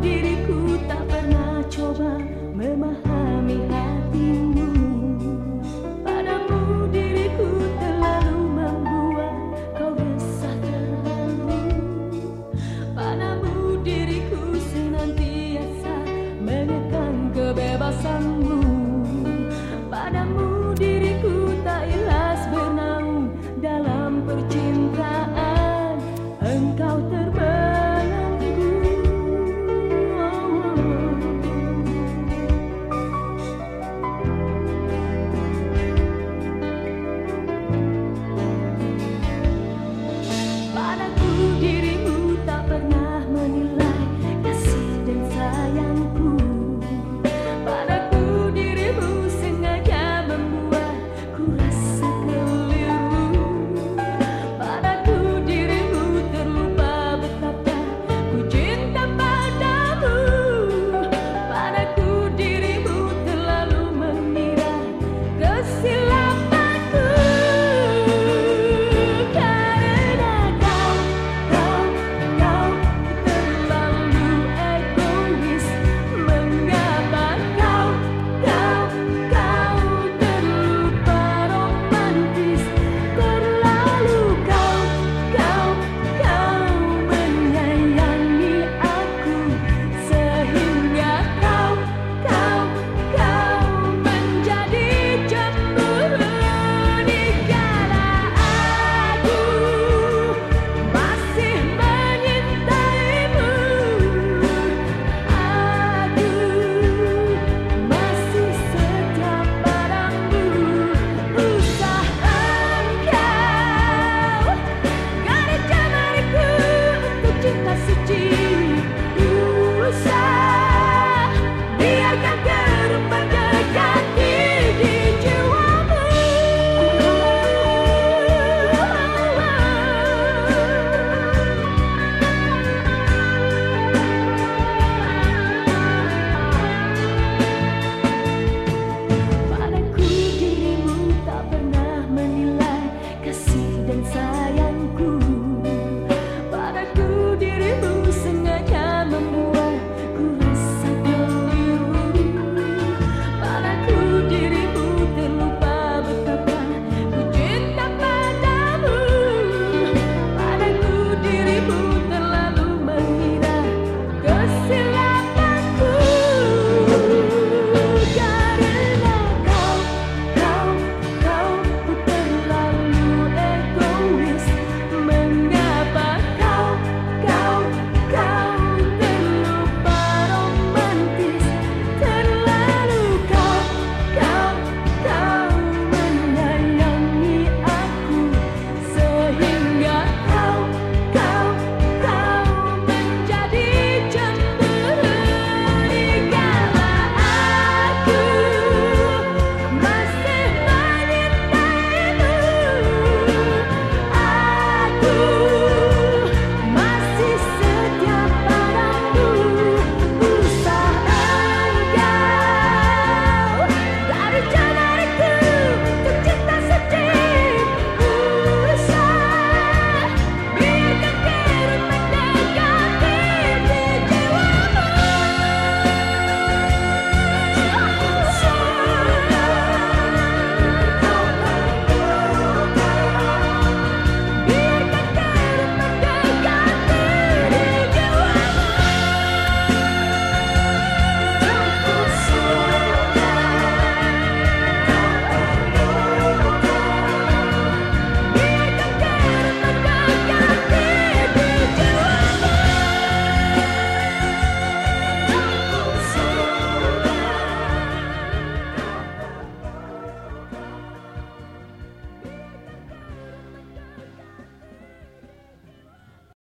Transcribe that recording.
Pernah coba empty.